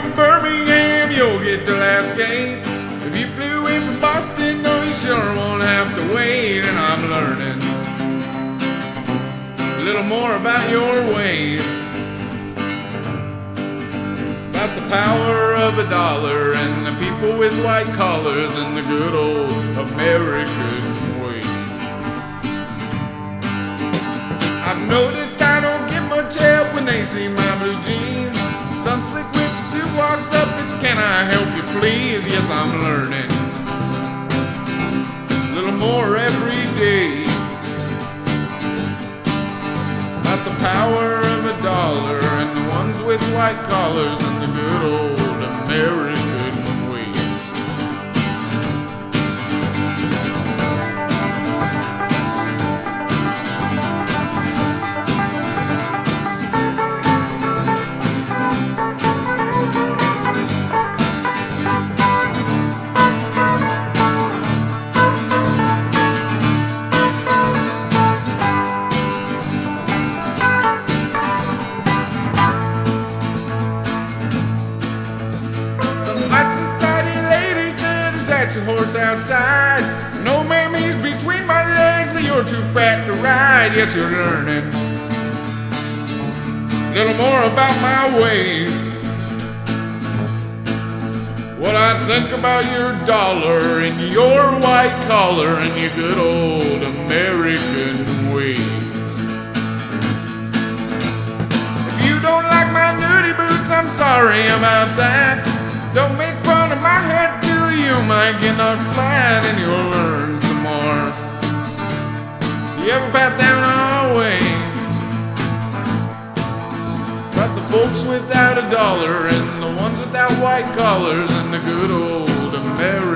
from Birmingham, you'll get the last game. If you flew in from Boston, no, you sure won't have to wait. And I'm learning a little more about your ways. About the power of a dollar and the people with white collars and the good old American way. I've noticed I don't get much help when they see my blue jeans. Some slick walks up, it's can I help you please? Yes, I'm learning a little more every day about the power of a dollar and the ones with white collars and the good old American High society lady said, Is that your horse outside? No mammies between my legs, but you're too fat to ride. Yes, you're learning a little more about my ways. What I think about your dollar and your white collar and your good old American way. If you don't like my nudie boots, I'm sorry about that. Get knocked flat and you'll learn some more. You ever pass down our way? About the folks without a dollar and the ones without white collars and the good old American